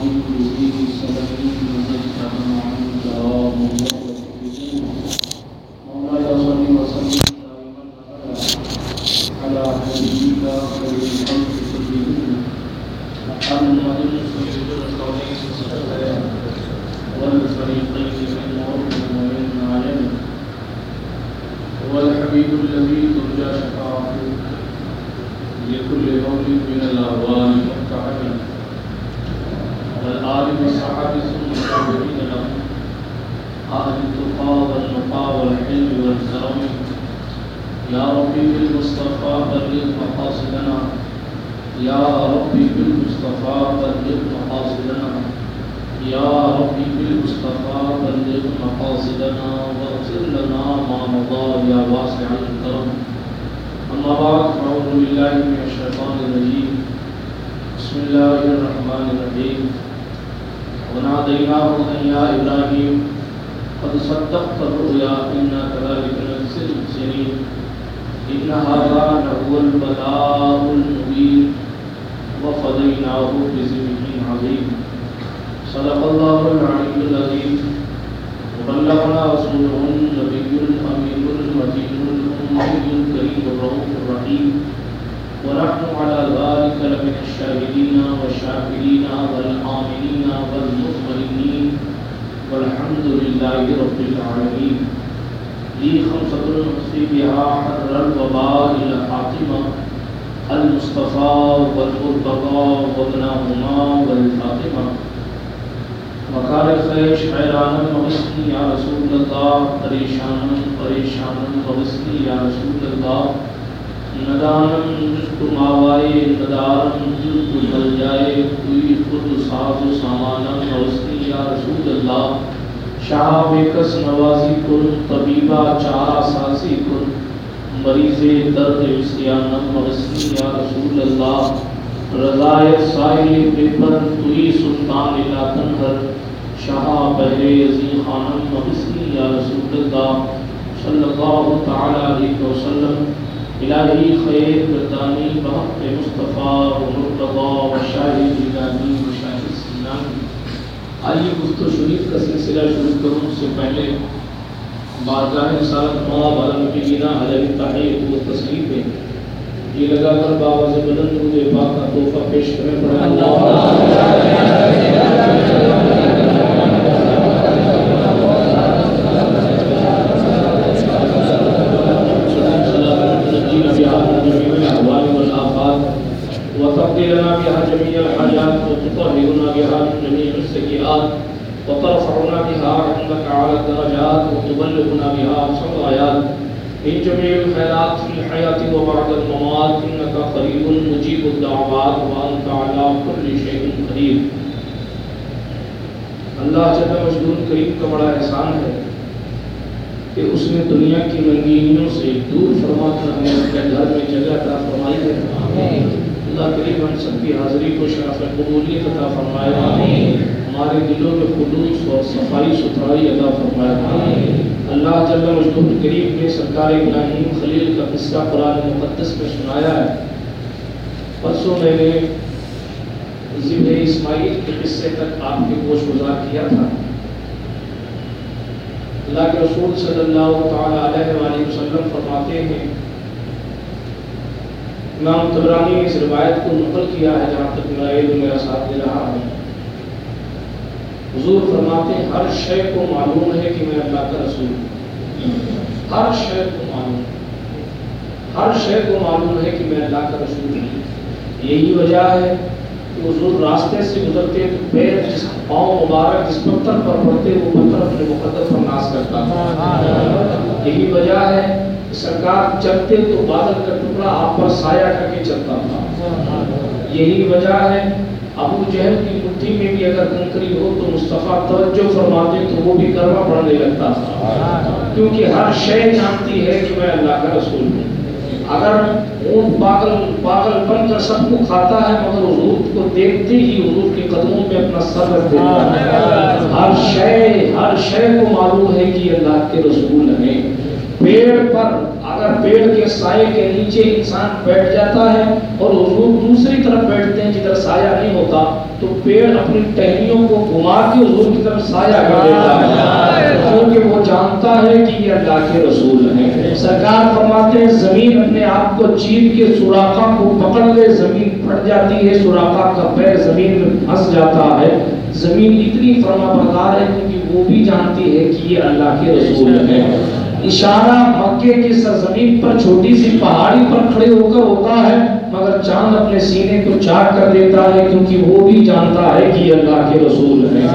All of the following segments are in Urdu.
به سببين نزلت عنك الرؤوف الرحيم. ونحن على ذلك لمن الشاهدين والشاكرين والآمنين والمطمئنين. والحمد لله رب العالمين. لي خمسة نحصي بها حر الوباء الحاكمة المصطفى والمرتضى وابناهما والفاطمة. مکار خیش حیران مغسنی یا رسول اللہ پریشان پریشان مغسنی یا رسول اللہ ندانم جس کو ماوائے ندارم جس کو مل جائے کوئی خود ساز و سامانم مغسنی یا رسول اللہ۔ شاہ بکس نوازی کن، طبیبہ چارہ سازی کن۔ مریض درد وسیانم مغسنی یا رسول اللہ۔ رضائے سائل پیپر توی سلطان لا تنہر شاہ بہر عظیم خانم مغسنی یا رسول اللہ۔ صلی اللہ تعالی علیہ وسلم۔ الہی خیر گردانی بحق مصطفیٰ و مرتضی و شاہ جیلانی و شاہ سینانی آئیے گفت و شریف کا سلسلہ شروع کروں۔ اس سے پہلے بارگاہ رسالت مواب عالم کی گینا حضرت تحقیق و تصریف ہے یہ لگا کر بابا سے بلند مجھے پاک کا تحفہ پیش کریں۔ پڑھا وتقضي الممات إنك قريب مجيب الدعوات وأنت على كل شيء قدير. اللہ جل مجدور کریم کا بڑا احسان ہے کہ اس نے دنیا کی رنگینیوں سے دور فرما کر ہمیں اپنے گھر میں جگہ عطا فرمائی ہے۔ اللہ کریم ہم سب کی حاضری کو شرف قبولیت عطا فرمائے۔ ہمارے دلوں میں خلوص اور صفائی ستھرائی عطا فرمائے۔ اللہ جل مجدور کریم نے سرکار ابراہیم خلیل کا قصہ قرآن مقدس میں سنایا ہے۔ پرسوں میں نے ذبح اسماعیل کے قصے تک آپ کے گوش گزار کیا تھا۔ اللہ کے رسول صلی اللہ تعالی علیہ وآلہ وسلم فرماتے ہیں امام تبرانی نے اس روایت کو نقل کیا ہے جہاں تک میرا علم میرا ساتھ دے رہا ہے۔ حضور فرماتے ہیں، ہر شے کو معلوم ہے کہ میں اللہ کا رسول ہوں۔ ہر شے کو معلوم ہے۔ ہر شے کو معلوم ہے کہ میں اللہ کا رسول ہوں۔ یہی وجہ ہے کہ حضور راستے سے گزرتے تو پیر جس پاؤں مبارک جس پتھر پر پڑتے وہ پتھر اپنے مقدس پر ناس کرتا۔ تھا یہی وجہ ہے کہ سرکار چلتے تو بادل کا ٹکڑا آپ پر سایہ کر کے چلتا تھا۔ یہی وجہ ہے ابو جہل کی مٹھی میں بھی اگر کنکری ہو تو مصطفیٰ توجہ فرماتے تو وہ بھی کرنا پڑنے لگتا تھا۔ کیونکہ ہر شے جانتی ہے کہ میں اللہ کا رسول ہوں۔ اگر اونٹ پاگل پاگل بن کر سب کو کھاتا ہے، مگر حضور کو دیکھتے ہی حضور کے قدموں میں اپنا سر رکھ دیتا ہے۔ ہر شے ہر شے کو معلوم ہے کہ اللہ کے رسول ہیں۔ پیڑ پر اگر پیڑ کے سائے کے نیچے انسان بیٹھ جاتا ہے اور حضور دوسری طرف بیٹھتے ہیں جدھر سایہ نہیں ہوتا تو پیڑ اپنی ٹہنیوں کو گھما کے حضور کی طرف سایہ کر دیتا ہے۔ کیونکہ وہ جانتا ہے کہ یہ اللہ کے رسول ہیں۔ سرکار فرماتے ہیں زمین اپنے آپ کو چیر کے سوراخا کو پکڑ لے زمین پھٹ جاتی ہے سوراخا کا پیر زمین میں پھنس جاتا ہے۔ زمین اتنی فرما بردار ہے کیونکہ وہ بھی جانتی ہے کہ یہ اللہ کے رسول ہیں۔ اشارہ مکے کی سرزمین پر چھوٹی سی پہاڑی پر کھڑے ہو کر ہوتا ہے، مگر چاند اپنے سینے کو چاک کر دیتا ہے، کیونکہ وہ بھی جانتا ہے کہ اللہ کے رسول ہیں۔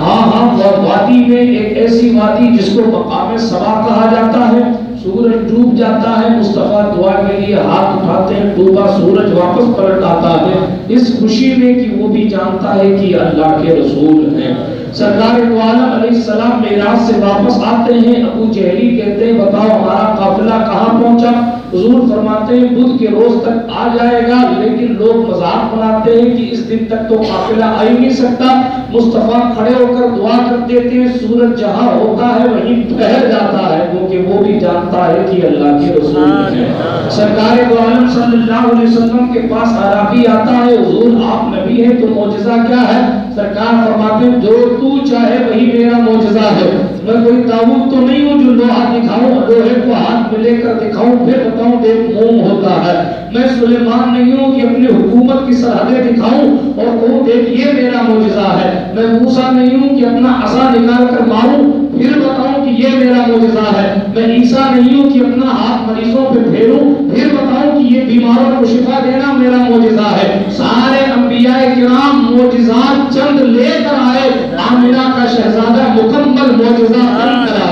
ہاں ہاں اور وادی میں ایک ایسی وادی جس کو مقام سبا کہا جاتا ہے۔ سورج ڈوب جاتا ہے، مصطفیٰ دعا کے لیے ہاتھ اٹھاتے ہیں ڈوبا سورج واپس پلٹ آتا ہے۔ اس خوشی میں کہ وہ بھی جانتا ہے کہ اللہ کے رسول ہیں۔ سرکار عالم علیہ السلام میراث سے واپس آتے ہیں ابو جہلی کہتے ہیں بتاؤ ہمارا قافلہ کہاں پہنچا؟ حضور فرماتے ہیں بدھ کے روز تک آ جائے گا لیکن لوگ مذاق بناتے ہیں کہ اس دن تک تو قافلہ آ ہی نہیں سکتا۔ مصطفیٰ کھڑے ہو کر دعا کر دیتے ہیں سورج جہاں ہوتا ہے وہیں ٹھہر جاتا ہے کیونکہ وہ بھی جانتا ہے کہ اللہ کے رسول ہے سرکار عالم صلی اللہ علیہ وسلم کے پاس عربی آتا ہے حضور آپ نبی ہیں تو معجزہ کیا ہے؟ سرکار فرماتے ہیں جو تو چاہے وہی میرا معجزہ ہے۔ میں کوئی تعبت تو نہیں ہوں جو لوہا دکھاؤں، لوہے کو ہاتھ میں لے کر دکھاؤں، پھر بتاؤں دیکھ موم ہوتا ہے۔ میں سلیمان نہیں ہوں کہ اپنی حکومت کی سرحدیں دکھاؤں اور کہوں دیکھ یہ میرا معجزہ ہے۔ میں موسا نہیں ہوں کہ اپنا عصا نکال کر ماروں۔ پھر بتاؤں کہ یہ میرا معجزہ ہے۔ میں عیسیٰ نہیں ہوں کہ اپنا ہاتھ مریضوں پہ پھیروں۔ پھر بتاؤں کہ یہ بیماروں کو شفا دینا میرا معجزہ ہے۔ سارے انبیاء کرام معجزات چند لے کر آئے۔ آمینہ کا شہزادہ مکمل معجزہ بن کر آئے۔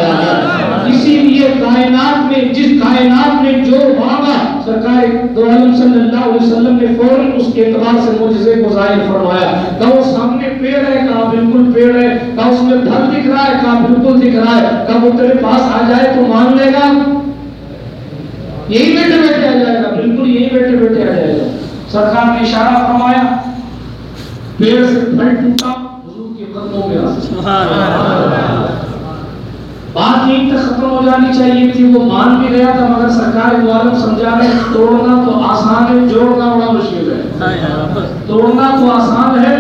اسی لیے کائنات میں جس کائنات میں جو بھاگا سرکار دو عالم صلی اللہ علیہ وسلم نے فوراً اس کے اعتبار سے معجزے کو ظاہر فرمایا۔ کہ وہ سامنے پیڑ ہے کہا بالکل پیڑ ہے کہا اس میں پھل دکھ رہا ہے کہا بالکل دکھ رہا ہے۔ کہا وہ تیرے پاس آ جائے تو مان لے گا۔ یہی بیٹھے بیٹھے آ جائے گا، بالکل یہی بیٹھے بیٹھے آ جائے گا۔ سرکار نے اشارہ فرمایا، پیڑ سے پھل ٹوٹا، حضور کے قدموں میں آ۔ سبحان اللہ۔ بات یہی تک ختم ہو جانی چاہیے تھی وہ مان بھی گیا تھا مگر سرکار عالم سمجھا رہے توڑنا تو آسان ہے جوڑنا بڑا مشکل ہے۔ توڑنا تو آسان ہے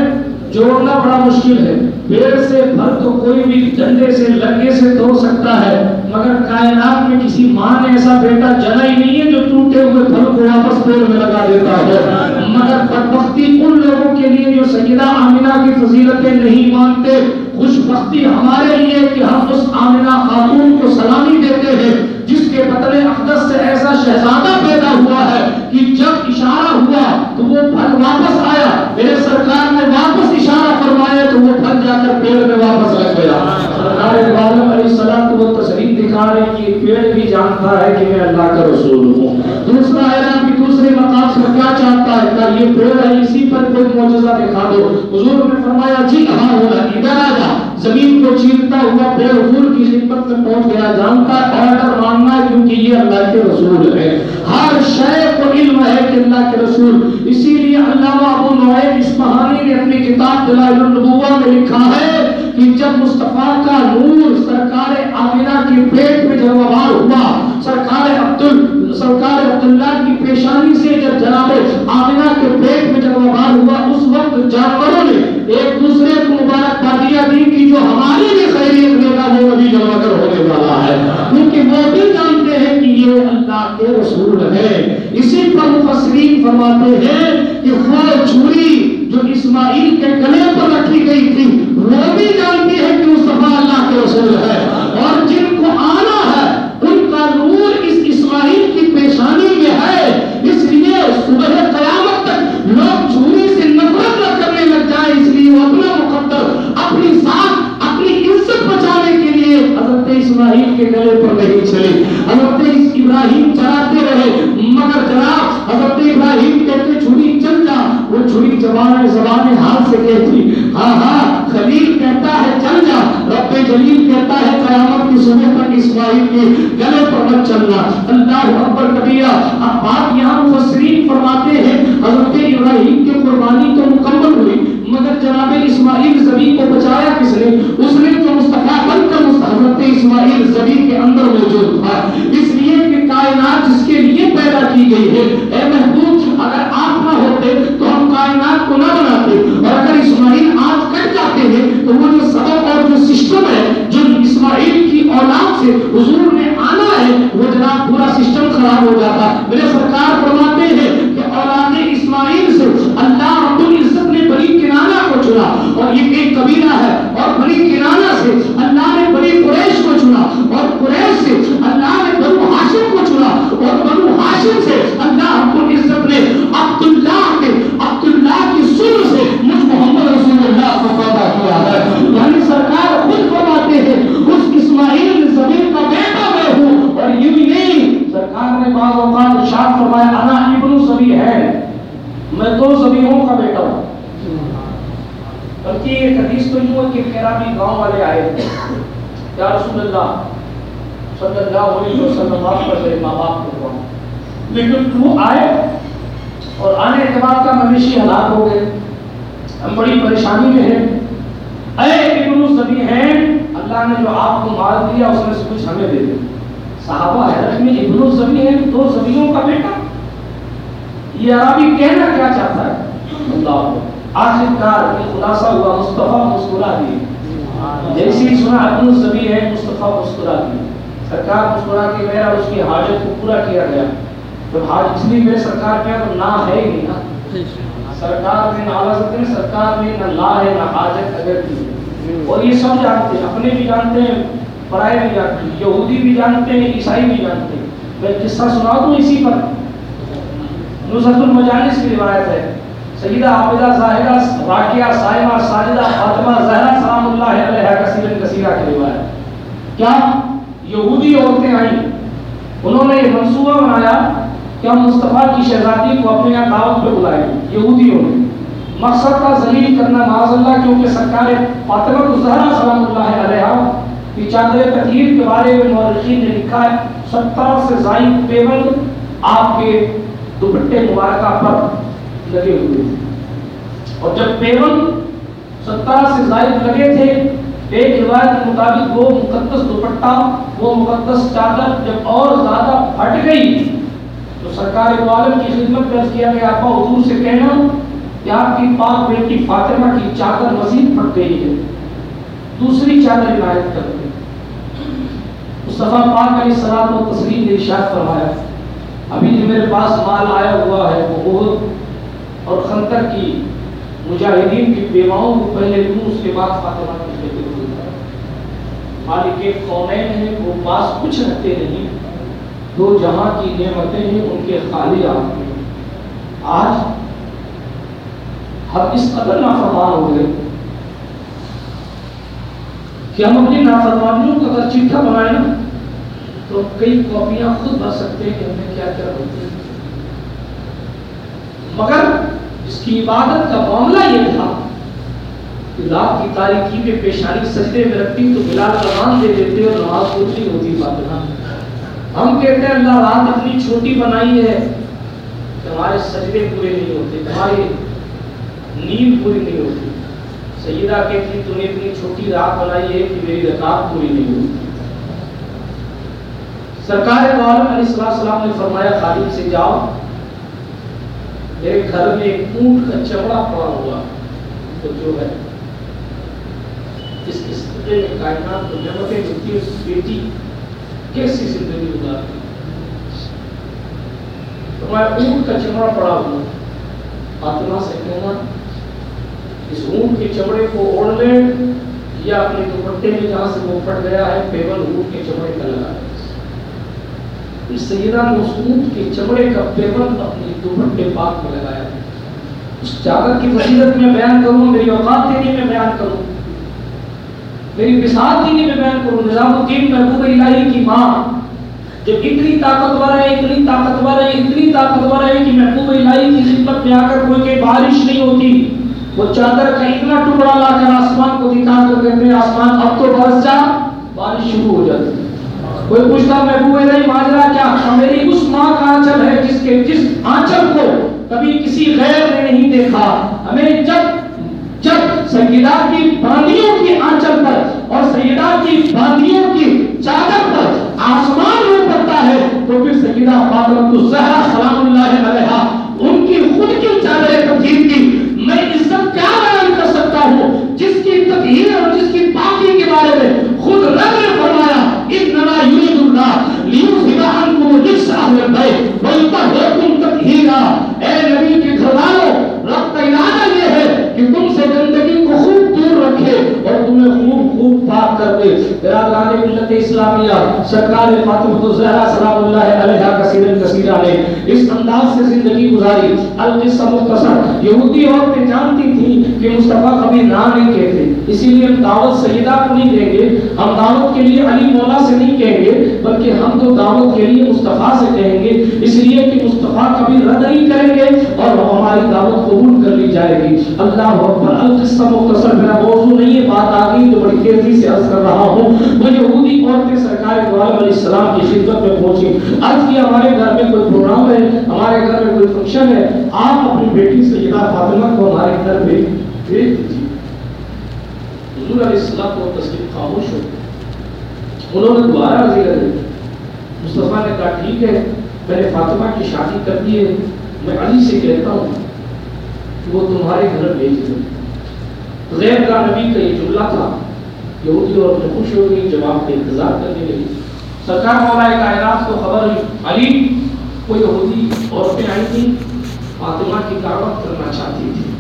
جوڑنا بڑا مشکل ہے۔ پیڑ سے پھل تو کوئی بھی ڈنڈے سے لگے سے توڑ سکتا ہے مگر کائنات میں کسی ماں نے ایسا بیٹا جنا ہی نہیں ہے جو ٹوٹے ہوئے پھل کو واپس پیڑ میں لگا دیتا ہے مگر بدبختی ان لوگوں کے لیے جو سیدہ آمینہ کی فضیلتیں نہیں مانتے خوش بختی ہمارے لیے کہ ہم اس آمنہ خاتون کو سلامی دیتے ہیں۔ جس کے بدلے اقدس سے ایسا شہزادہ پیدا ہوا ہے کہ جب اشارہ ہوا تو وہ پھل واپس آیا۔ میرے سرکار نے واپس اشارہ فرمایا تو وہ پھل جا کر پیڑ میں واپس لگ گیا۔ سرکار ابراہیم علیہ السلام کو وہ تصریف دکھا رہے کہ پیڑ بھی جانتا ہے کہ میں اللہ کا رسول ہوں۔ دوسرا اعلان بھی دوسرے مقام سے کیا چاہتا ہے کہ یہ پیڑ ہے، اسی پر کوئی معجزہ دکھا دو۔ حضور نے فرمایا جی ہاں ہوگا ادھر آ جا۔ زمین کو چیرتا ہوا بے حضور کی خدمت میں پہنچ گیا، جانتا ہے آرڈر ماننا ہے کیونکہ یہ اللہ کے رسول ہے ہر شے کو علم ہے کہ اللہ کے رسول۔ اسی لیے علامہ ابو نعیم اسفہانی نے اپنی کتاب دلائل النبوہ میں لکھا ہے کہ جب مصطفیٰ کا نور سرکار آمینہ کی پیٹ میں جب ہوا، سرکار عبدال سرکار عبداللہ کی پیشانی سے جب جناب آمینہ کے پیٹ میں جب ہوا، اس وقت جانوروں نے ایک دوسرے کو مبارک بادیاں دی کہ جو ہماری بھی خیریت دے گا وہ نبی جمع کر ہونے والا ہے۔ کیونکہ وہ بھی جانتے ہیں کہ یہ اللہ کے رسول ہے اسی پر مفسرین فرماتے ہیں کہ وہ چھری جو اسماعیل کے گلے پر رکھی گئی تھی وہ بھی جانتے ہیں کہ مصطفیٰ اللہ کے رسول ہے اور جن کو آنا ہے، ان کا نور اس اسماعیل کی پیشانی میں ہے۔ اس لیے صبح قیامت تک لوگ چھری سے نفرت نہ کرنے لگ جائے اس لیے وہ اپنا مقدر، اپنی ذات، اپنی عزت بچانے کے لیے حضرت اسماعیل کے گلے پر نہیں چلے۔ حضرت ابراہیم چلاتے رہے۔ مگر جناب، حضرت ابراہیم کہتے، چھری چل جا۔ وہ چھری زبان زبان حال سے کہتی ہاں ہاں خلیل کہتا ہے، چل جا۔ رب جلیل کہتا ہے، قیامت کی صبح تک اسماعیل کے گلے پر مت چلنا۔ اللہ اکبر کبیرہ، اب بات یہاں مفسرین فرماتے ہیں، حضرت ابراہیم کی قربانی تو مکمل ہوئی، مگر جناب اسماعیل زبی کو بچایا کس نے؟ اس نے تو مصطفیٰ بن کر حضرت اسماعیل زبی کے اندر موجود تھا۔ اس لیے کہ کائنات جس کے لیے پیدا کی گئی ہے۔ اے حضور سرکار مسکرا کے میرا اس کی حاجت کو پورا کیا گیا۔ جب حاج اس لیے میرے سرکار کیا تو نہ ہے ہی نہیں نا۔ سرکار نے نہ حضرت نے سرکار نے نہ لا ہے، نہ حاجت اگر کی اور یہ سب جانتے ہیں، اپنے بھی جانتے ہیں، پرائے بھی جانتے ہیں، یہودی بھی جانتے ہیں، عیسائی بھی جانتے ہیں۔ میں قصہ سنا دوں اسی پر۔ نصرت المجالس کی روایت ہے۔ سیدہ عابدہ زاہدہ راکیہ سائمہ ساجدہ فاطمہ زہرا سلام اللہ علیہ کثیر کثیرہ کی روایت۔ کیا یہودی عورتیں آئیں۔ انہوں نے یہ منصوبہ بنایا کہ ہم مصطفیٰ کی شہزادی کو اپنے یہاں دعوت پہ بلائیں۔ یہودیوں نے مقصد کا ذلیل کرنا معاذ اللہ، کیونکہ سرکار فاطمہ الزہرا سلام اللہ علیہ کی چادر تطہیر کے بارے میں مورخین نے لکھا ہے ستر سے زائد پیون آپ کے دوپٹے مبارکہ پر لگے ہوئے تھے۔ اور جب پیون ستر سے زائد لگے تھے ایک روایت کے مطابق وہ مقدس دوپٹہ، وہ مقدس چادر جب اور زیادہ پھٹ گئی، تو سرکار دو عالم کی خدمت میں کیا گیا ابا حضور سے کہنا کہ آپ کی پاک بیٹی فاطمہ کی چادر مزید پھٹ گئی ہے۔ دوسری چادر عنایت کر دیں۔ مصطفیٰ پاک علیہ السلام و تسلیم نے ارشاد فرمایا، ابھی جو میرے پاس مال آیا ہوا ہے وہ عہد اور خندق کی مجاہدین کی بیواؤں کو پہلے دوں اس کے بعد فاطمہ کی بیٹی مالک قومین ہیں، وہ پاس کچھ رکھتے نہیں۔ دو جہاں کی نعمتیں ہیں، ان کے خالی آپ میں۔ آج ہم اس قدر نافرمان ہو گئے۔ کہ ہم اپنی نافرمانیوں کا اگر چٹھا بنائے نا، تو کئی کاپیاں خود بھر سکتے ہیں کہ ہم نے کیا کیا ہوتے ہیں مگر اس کی عبادت کا معاملہ یہ تھا رات کی تاریخی میں پیشانی سجدے میں رکھتی تو بلال اذان دے دیتے اور نماز پوری ہوتی فاطمہ ہم کہتے ہیں اللہ رات اتنی چھوٹی بنائی ہے کہ ہمارے سجدے پورے نہیں ہوتے، ہماری نیند پوری نہیں ہوتی۔ سیدہ کہتی تم نے اتنی چھوٹی رات بنائی ہے کہ میری رکعت پوری نہیں ہوتی۔ سرکار عالم علیہ السلام نے فرمایا، خالد سے جاؤ۔ میرے گھر میں ایک اونٹ کا چمڑا پڑا ہوا تو جو ہے اس اس میں کائنات کو نعمتیں ملتی اس بیٹی کیسی زندگی گزارتی فرمایا، اونٹ کا چمڑا پڑا ہوا۔ فاطمہ سے کہنا، اس اونٹ کے چمڑے کو اوڑھ لے یا اپنے دوپٹے میں جہاں سے وہ پھٹ گیا ہے، پیبل اونٹ کے چمڑے کا لگا۔ اس سیدہ نے اس اونٹ کے چمڑے کا پیبل اپنے دوپٹے پاک میں لگایا۔ اس چادر کی فضیلت میں بیان کروں، میری اوقات دینی میں بیان کروں۔ میری مثال دینی میں بیان کروں نظام الدین محبوب الہی کی ماں، جب اتنی طاقتور ہے اتنی طاقتور ہے اتنی طاقتور ہے کہ محبوب الہی کی خدمت میں آ کر کوئی کہ بارش نہیں ہوتی، وہ چادر کا اتنا ٹکڑا لا کر آسمان کو دکھا کر کہتے ہیں، آسمان اب تو برس جا، بارش شروع ہو جاتی۔ کوئی پوچھتا، محبوب الہی ماجرا کیا؟ ہاں، میری اس ماں کا آنچل ہے جس کے، جس آنچل کو کبھی کسی غیر نے نہیں دیکھا۔ ہمیں جب سیدہ کی باندیوں کی آنچل پر اور سیدہ کی باندیوں کی چادر پر آسمان میں پڑتا ہے، تو پھر سیدہ فاطمہ تو زہرہ سلام اللہ علیہ ان کی خود کی چادر تبدیل کی۔ میں اس کا کیا بیان کر سکتا ہوں؟ جس کی تطہیر اور جس کی پاکی کے بارے میں خود رب نے فرمایا اتنا یوید اللہ لیوزبہ عنکم الرجس اہل البیت ویطہرکم تطہیرا۔ اے نبی میں خوب خوب پاک کر دے برادران ملت اسلامیہ سرکار فاطمہ الزہرا سلام اللہ علیہ کثیر کثیرہ نے اس انداز سے زندگی گزاری۔ القصہ مختصر۔ یہودی عورتیں جانتی تھیں کہ مصطفیٰ کبھی نہ نہیں کہتے۔ اسی لیے ہم دعوت سیدہ کو نہیں دیں گے، ہم دعوت کے لیے علی مولا سے نہیں کہیں گے، بلکہ ہم تو دعوت کے لیے مصطفیٰ سے کہیں گے۔ اس لیے کہ مصطفیٰ کبھی رد نہیں کریں گے اور ہماری دعوت قبول کر لی جائے گی۔ اللہ اکبر۔ القصہ مختصر میرا موضوع نہیں ہے، بات آ گئی تو بڑی تیزی سے عرض کر رہا ہوں۔ وہ یہودی عورتیں سرکار دو عالم علیہ السلام کی خدمت میں پہنچی۔ عرض کیا ہمارے گھر میں کوئی پروگرام ہے، ہمارے گھر میں کوئی فنکشن ہے، آپ اپنی بیٹی سے سیدہ فاطمہ کو ہمارے گھر پہ بھیج دیجیے حضور علیہ السلام کو تسلیم خاموش ہو۔ انہوں نے دوبارہ عرضی کر دی مصطفیٰ نے کہا، ٹھیک ہے، میں نے فاطمہ کی شادی کر دی ہے۔ میں علی سے کہتا ہوں کہ وہ تمہارے گھر بھیج دیں غیر کا نبی کا یہ جملہ تھا، یہودی اور خوش ہو گئی جواب کا انتظار کرنے لگی سرکار مولا کائنات کو خبر ہوئی علی کو یہودی عورتیں آئی تھیں فاطمہ کی دعوت کرنا چاہتی تھی۔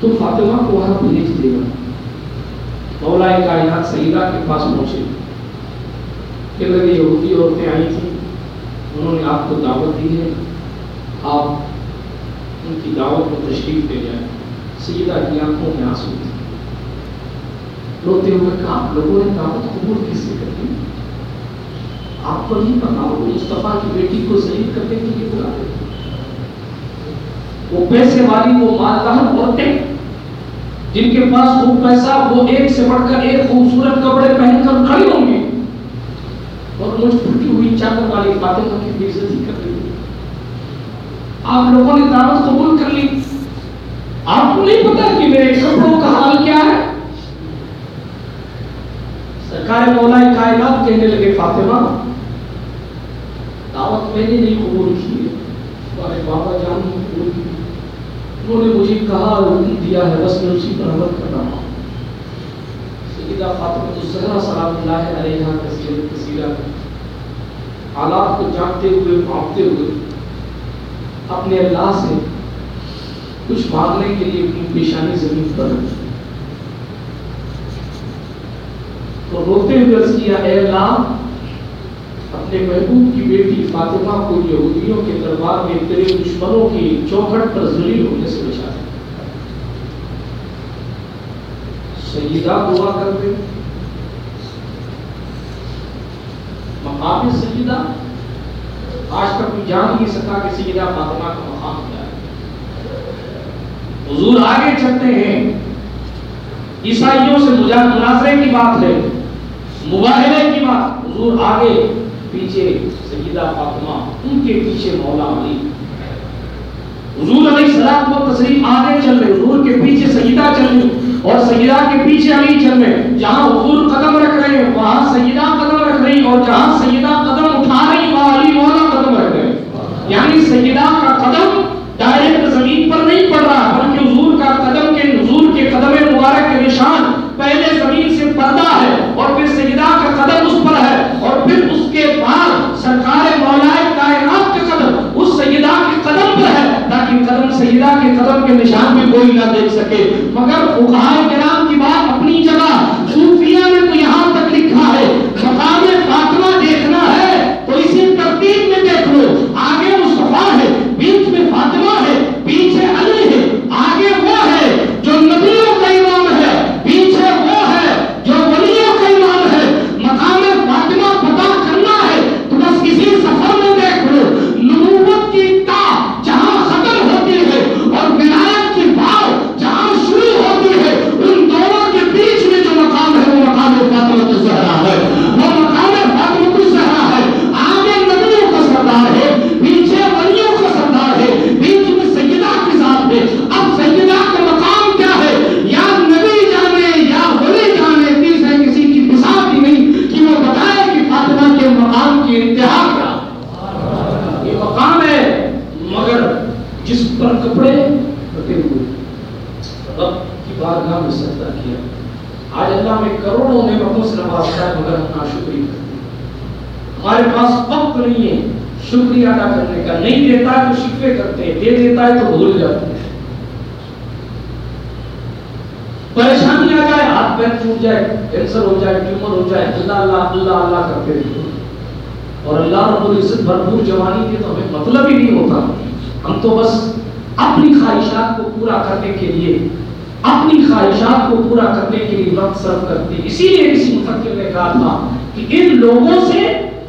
تو فاطمہ کو وہاں بھیج دے گا مولا کائنات سیدہ کے پاس پہنچے۔ کہ لگے یہودی عورتیں آئی تھیں انہوں نے آپ کو دعوت دی ہے۔ آپ ان کی دعوت کو تشریف دے جائیں۔ سیدہ کی آنکھوں میں آنسو تھے۔ روتے ہوئے کہا آپ لوگوں نے دعوت قبول کیسے کر دی؟ آپ کو نہیں پتا وہ مصطفیٰ کی بیٹی کو شہید کرنے کے لیے بلا رہے وہ پیسے والی، وہ مالدار عورتیں، جن کے پاس خوب پیسہ، وہ ایک سے بڑھ کر ایک خوبصورت کپڑے پہن کر کھڑی ہوں گی۔ اور مجھ پھٹی ہوئی چادر والی فاطمہ کی بے عزتی کر رہی آپ لوگوں نے دعوت قبول کر لی۔ آپ کو نہیں پتا کہ میرے کپڑوں کا حال کیا ہے؟ سرکار مولا کائنات کہنے لگے، فاطمہ، دعوت میں نے نہیں قبول کی ہے۔ تمہارے بابا جان نے قبول کی۔ انہوں نے مجھے کہا حکم دیا ہے، بس میں اسی پر عمل کر رہا ہوں۔ سیدہ فاطمہ الزہرا سلام اللہ علیہ کثیر کثیرہ حالات کو جانتے ہوئے بھاپتے ہوئے اپنے اللہ سے کچھ مانگنے کے لیے اپنی پیشانی زمین پر رکھی تو روتے ہوئے عرض کیا، اے اللہ، اپنے محبوب کی بیٹی فاطمہ کو یہودیوں کے دربار میں تیرے دشمنوں کی چوکھٹ پر ذلیل ہونے سے بچا دے۔ سیدہ دعا کرتے مقام سیدہ۔ آج تک کوئی جان نہیں سکا کہ سیدہ فاطمہ کا مقام کیا ہے۔ حضور آگے چلتے ہیں۔ عیسائیوں سے مناظرے کی بات ہے مباہلے کی بات۔ حضور آگے، پیچھے سیدہ فاطمہ، ان کے پیچھے مولا علی۔ حضور علیہ السلام کو تسلیم آگے چل رہے، حضور کے پیچھے سیدہ چل رہی اور سیدہ کے پیچھے علی چل رہے۔ جہاں حضور قدم رکھ رہے ہیں، وہاں سیدہ قدم رکھ رہی اور جہاں سیدہ قدم اٹھا رہی وہاں علی مولا قدم رکھ رہے یعنی سیدہ کا قدم ڈائریکٹ زمین پر نہیں پڑ رہا، بلکہ حضور کا قدم کے حضور کے قدم مبارک کے نشان پہلے زمین سے پردہ ہے اور پھر سیدہ کا قدم اس پر ہے اور پھر اس کے بعد سرکار مولا کائنات کا قدم اس سیدہ کے قدم پر ہے تاکہ قدم سیدہ کے قدم کے نشان بھی کوئی نہ دیکھ سکے۔ مگر فقہائے کرام جس پر کپڑے رکھے ہوئے۔ رب کی بارگاہ میں سجدہ کیا۔ آج اللہ میں کروڑوں نعمتوں سے نوازتا ہے، مگر ہم ناشکری کرتے ہیں۔ ہمارے پاس وقت نہیں ہے۔ شکریہ ادا کرنے کا۔ نہیں دیتا ہے تو شکوے کرتے ہیں، دے دیتا ہے تو بھول جاتے ہیں۔ پریشانی آ جائے، ہاتھ پیر ٹوٹ جائے، کینسر ہو جائے، ٹیومر ہو جائے، اللہ اللہ اللہ اللہ کرتے رہے اور اللہ رب العزت بھرپور جوانی کے تو ہمیں مطلب ہی نہیں ہوتا۔ ہم تو بس اپنی خواہشات کو پورا کرنے کے لیے، اپنی خواہشات کو پورا کرنے کے لیے وقت صرف کرتے اسی لیے کسی مفکر نے کہا تھا کہ ان لوگوں سے،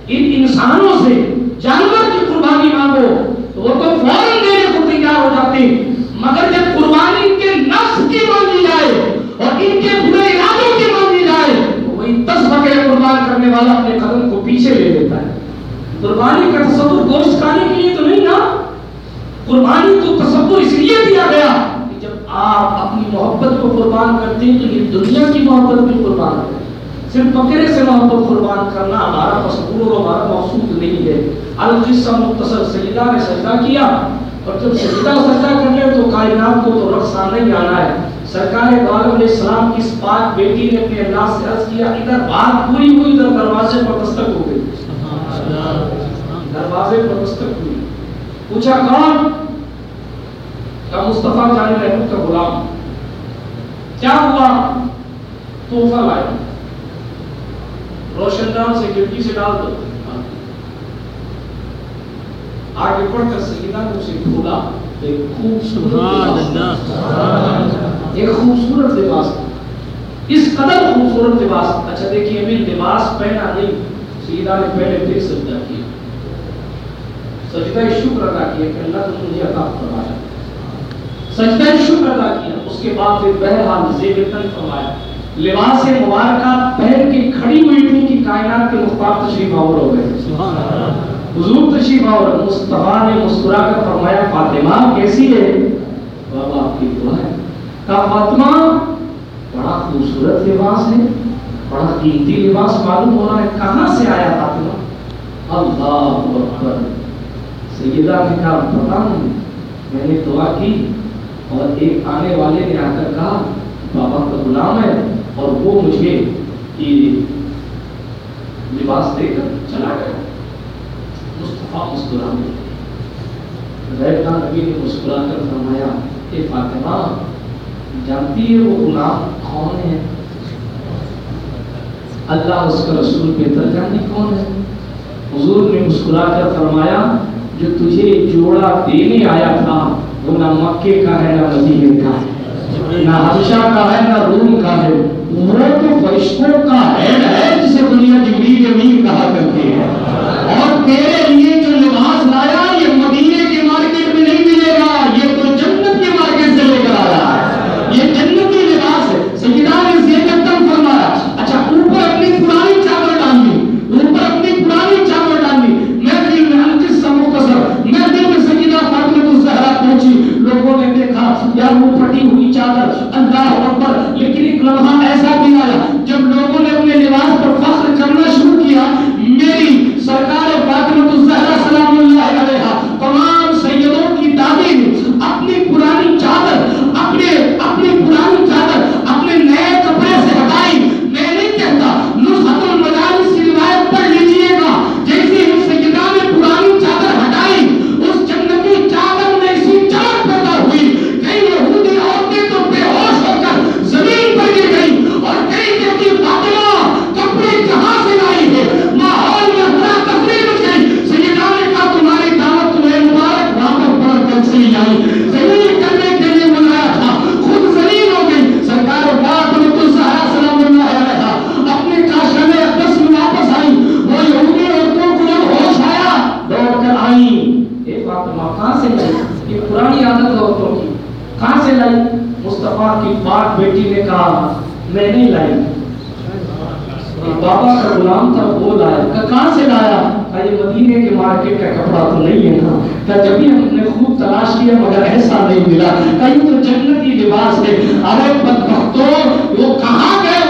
ان انسانوں سے جانور کی قربانی مانگو، تو وہ تو فوراً دینے کو تیار ہو جاتے مگر جب قربانی ان کے نفس کی مانگی جائے اور ان کے برے ارادوں کی مانگی جائے، تو وہی دس بغیر قربان کرنے والا اپنے قدم کو پیچھے لے لیتا ہے۔ قربانی کا تصور گوشت کھانے کے لیے تو نہیں نا؟ قربانی تو تصور اس لیے دیا گیا کہ جب آپ اپنی محبت کو قربان کرتے ہیں تو یہ دنیا کی محبت بھی قربان کرتے صرف بکرے سے محبت قربان کرنا ہمارا تصور اور ہمارا مقصود نہیں ہے۔ القصہ مختصر سجدہ نے سجدہ کیا۔ اور جب سجدہ سجدہ کر لے تو کائنات کو تو رقص آنا ہی آنا ہے۔ سرکار عالم علیہ السلام کی اس پاک بیٹی نے اپنے اللہ سے عرض کیا ادھر بات پوری ہوئی ادھر دروازے پر دستک ہو گئی۔ دروازے پر دستک ہوئی۔ پوچھا کون؟ کا مصطفیٰ جان رحمت کا غلام۔ کیا ہوا؟ تحفہ لائے۔ روشن دان سے کھڑکی سے ڈال دو۔ آگے پڑھ کر سیدہ نے اسے کھولا ایک خوبصورت لباس۔ ایک خوبصورت لباس۔ اس قدر خوبصورت لباس۔ اچھا دیکھیے ابھی لباس پہنا نہیں سیدہ نے پہلے پھر سجدہ۔ کیا سجدہ شکر ادا کیا کہ اللہ نے مجھے عطا فرمایا۔ سجدہ شکر ادا کیا، اس کے بعد پھر بہرحال زیب تن فرمایا۔ لباس مبارکہ پہن کے کھڑی ہوئی تھی کہ کائنات کے مختار تشریف آور ہو گئے۔ حضور تشریف آور، مصطفیٰ نے مسکرا کر فرمایا، فاطمہ کیسی ہے؟ بابا، آپ کی دعا ہے۔ کہا، فاطمہ، بڑا خوبصورت لباس ہے، بڑا قیمتی لباس معلوم ہو رہا ہے۔ کہاں سے آیا فاطمہ؟ اللہ اکبر سیدہ نے کہا پتا نہیں میں نے دعا کی اور ایک آنے والے نے آ کر کہا، بابا کا غلام ہے اور وہ مجھے یہ لباس دے کر چلا گیا۔ مصطفیٰ مسکرا غیر خان نبی نے مسکرا کر فرمایا کہ فاطمہ، جانتی ہے وہ غلام کون ہے؟ اللہ اس کا رسول بہتر جانتی کون ہے؟ حضور نے مسکرا کر فرمایا جو تجھے جوڑا دینے آیا تھا، وہ نہ مکے کا ہے، نہ مدینے کا ہے۔ نہ حبشہ کا ہے، نہ روم کا ہے۔ وہ تو فرشتوں کا ہیڈ ہے، جسے دنیا جبریل امین کہا کرتے ہیں اور تیرے لیے جو لباس دیکھا وہ پھٹی ہوئی چادر اللہ اکبر لیکن ایک لمحہ پڑھ کر چلی آئی زمین کرنے کے لیے بلایا تھا خود زمین ہو گئی سرکار فاطمہ الزہرا سلام اللہ علیہا اپنے کاشان اقدس میں واپس آئی وہ یہودی عورتوں کو جب ہوش آیا دوڑ کر آئی اے فاطمہ کہاں سے لائی یہ پرانی عادت عورتوں کی کہاں سے لائی مصطفیٰ کی پاک بیٹی نے کہا میں نہیں لائی بابا کا غلام تھا وہ لایا کہا کہاں سے لایا کہا یہ مدینے کے مارکیٹ کا کپڑا تو نہیں ہے نا کہا جب بھی ہم نے خوب تلاش کیا مگر ایسا نہیں ملا۔ کہیں تو جنتی لباس ہے ارے بدبختوں وہ کہاں گئے؟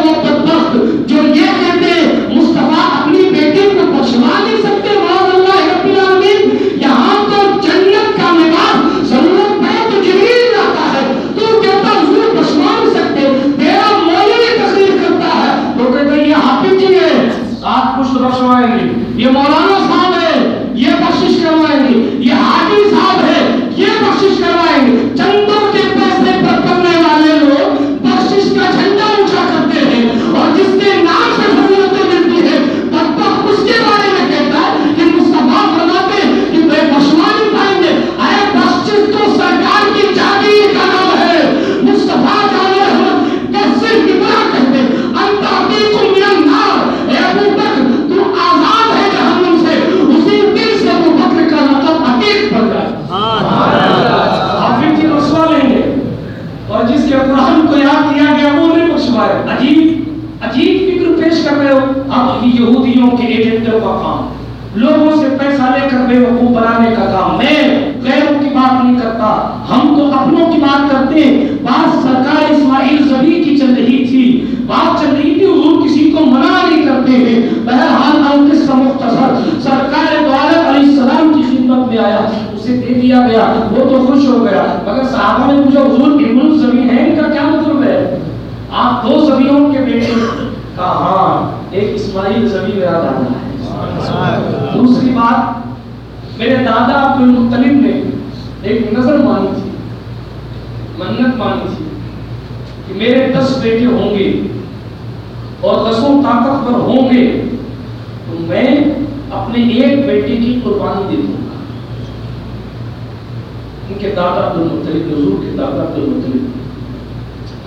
دے دیا گیا، وہ تو خوش ہو گیا۔ مگر صحابہ نے پوچھا، حضور ابن الزبی ہے، ان کا کیا مطلب ہے؟ آپ دو زبیوں کے بیٹے کہا ہاں ایک اسماعیل زبی میرا دادا ہے۔ دوسری بات، میرے دادا عبد المطلب نے ایک نظر مانی تھی، منت مانی تھی کہ میرے دس بیٹے ہوں گے اور دسوں طاقتور ہوں گے، تو میں اپنے ایک بیٹے کی قربانی دے دوں۔ کے دادا عبد المطلب حضور کے دادا عبد المطلب۔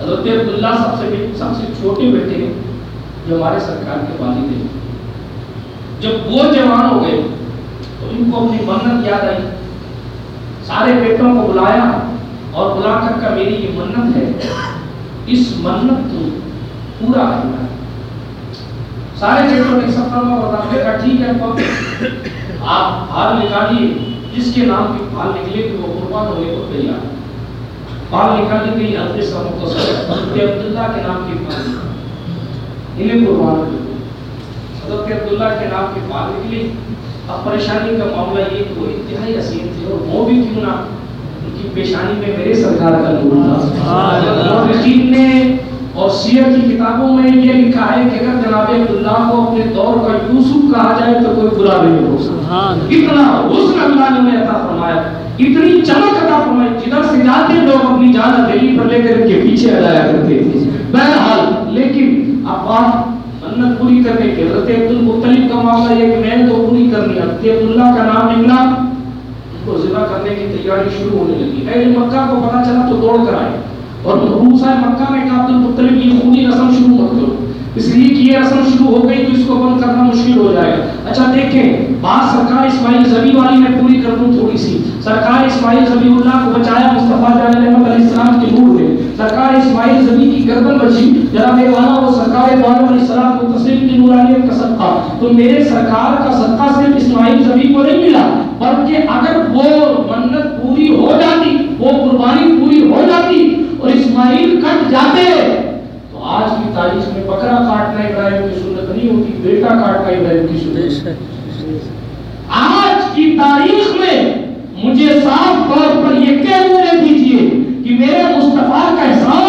حضرت عبداللہ سب سے سب سے چھوٹے بیٹے ہیں، جو ہمارے سرکار کے والد ہیں۔ جب وہ جوان ہو گئے، تو ان کو اپنی منت یاد آئی۔ سارے بیٹوں کو بلایا اور بلا کر کا میری یہ منت ہے۔ اس منت کو پورا کرنا ہے۔ سارے بیٹوں نے سب فرما بتا کہا ٹھیک ہے آپ ہار نکالیے۔ جس کے نام کی پھال نکلے کہ وہ قربان ہوئے تو تیار پھال نکالی گئی حضرت سا مختصر حضرت عبداللہ کے نام کی پھال انہیں قربان حضرت عبداللہ کے نام کی بات نکلی اب پریشانی کا معاملہ یہ کہ وہ انتہائی حسین تھے اور وہ بھی کیوں نہ ان کی پیشانی میں میرے سرکار کا نور تھا۔ یقین نے اور سیر کی کتابوں میں یہ لکھا ہے کہ اگر جناب عبداللہ کو اپنے دور کا یوسف کہا جائے تو کوئی برا نہیں ہو سکتا۔ اتنا حسن اللہ نے عطا فرمایا۔ اتنی چمک عطا فرمائی۔ جدھر سے جاتے لوگ اپنی جان دلی پر لے کر کے پیچھے آیا کرتے تھے بہرحال لیکن اب بات منت پوری کرنے کے حضرت عبد المطلب کا معاملہ یہ کہ میں تو پوری کرنی حضرت عبداللہ کا نام نکلا ان کو ذبح کرنے کی تیاری شروع ہونے لگی۔ اہل مکہ کو پتا چلا تو دوڑ کر آئے۔ اور موسیٰ مکہ میں کہا عبد المطلب یہ خونی رسم شروع مت کرو اس لیے کہ یہ رسم شروع ہو گئی تو اس کو بند کرنا مشکل ہو جائے گا۔ اچھا دیکھیں بات سرکار اسماعیل زبی والی میں پوری کر دوں تھوڑی سی۔ سرکار اسماعیل زبی اللہ کو بچایا مصطفیٰ جان رحمت علیہ السلام کے نور نے سرکار اسماعیل زبی کی گردن بچی۔ جناب والا، وہ سرکار دعالم علیہ السلام کو تسلیم کی نورانیت کا صدقہ۔ تو میرے سرکار کا صدقہ صرف اسماعیل زبی کو نہیں ملا، بلکہ اگر وہ منت پوری ہو جاتی وہ قربانی پوری ہو جاتی اور اسماعیل کٹ جاتے تو آج کی تاریخ میں بکرا کاٹنا ابراہیم کی سنت نہیں ہوتی بیٹا کاٹنا ابراہیم آج کی تاریخ میں مجھے صاف طور پر یہ کہہ دینے دیجیے کہ میرے مصطفیٰ کا احسان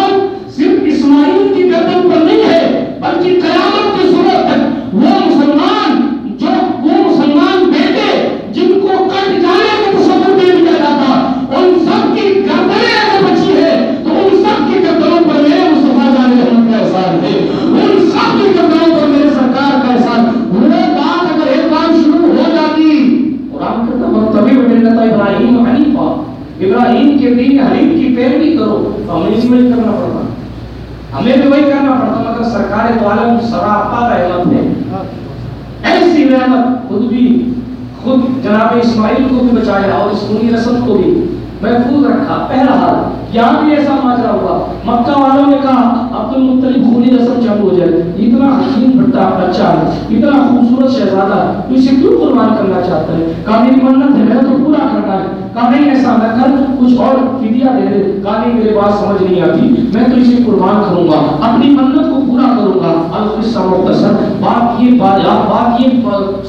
تو ہمیں اس میں کرنا پڑتا۔ ہمیں بھی وہی کرنا پڑتا، مگر سرکار تو عالم سراپا رحمت ہے ایسی رحمت خود بھی، خود جناب اسماعیل کو بھی بچایا اور اس خونی رسم کو بھی۔ محفوظ رکھا۔ پہلا حال، یہاں بھی ایسا ماجرا ہوا۔ مکہ والوں نے کہا عبد المطلب خونی رسم چند ہو جائے۔ اتنا حکیم بڑا بچہ اچھا ہے، اتنا خوبصورت شہزادہ ہے، تو اسے کیوں قربان کرنا چاہتا ہے؟ کہا میری منت ہے میں تو پورا کرنا ہے۔ کہا نہیں، ایسا نہ کر، کچھ اور فدیہ دے دے۔ کہا نہیں، میرے بات سمجھ نہیں آتی، میں تو اسے قربان کروں گا۔ اپنی منت کو پورا کروں گا۔ القصہ مختصر بات یہ بات بات یہ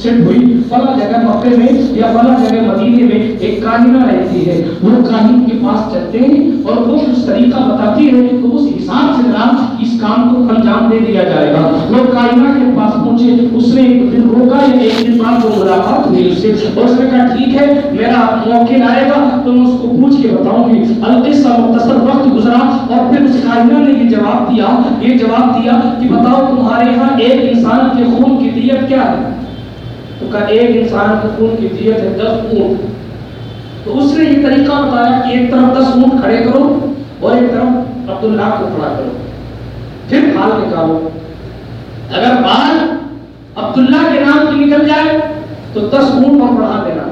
سیٹ ہوئی۔ فلاں جگہ مکے میں یا فلاں جگہ مدینے میں ایک کاہنہ رہتی ہے۔ وہ کاہن کے پاس چلتے ہیں اور وہ کچھ طریقہ بتاتی ہے تو اس حساب سے جناب اس کام کو انجام دے دیا جائے گا۔ وہ کائنہ کے پاس پہنچے، اس نے ایک دن روکا یا ایک دن بعد وہ ملاقات ہوئی۔ اس سے اور اس نے کہا، ٹھیک ہے، میرا موقع آئے گا، تو میں اس کو پوچھ کے بتاؤں گی۔ القصہ مختصر وقت گزرا اور پھر اس کائنہ نے یہ جواب دیا، یہ جواب دیا کہ بتاؤ تمہارے یہاں ایک انسان کے خون کی دیت کیا ہے؟ تو کہا، ایک انسان کے خون کی دیت ہے دس اونٹ۔ تو اس نے یہ طریقہ بتایا کہ ایک طرف دس اونٹ کھڑے کرو اور ایک طرف عبداللہ کو کھڑا کرو۔ پھر بال نکالو۔ اگر بال عبداللہ کے نام کی نکل جائے تو دس اونٹ اور بڑھا دینا۔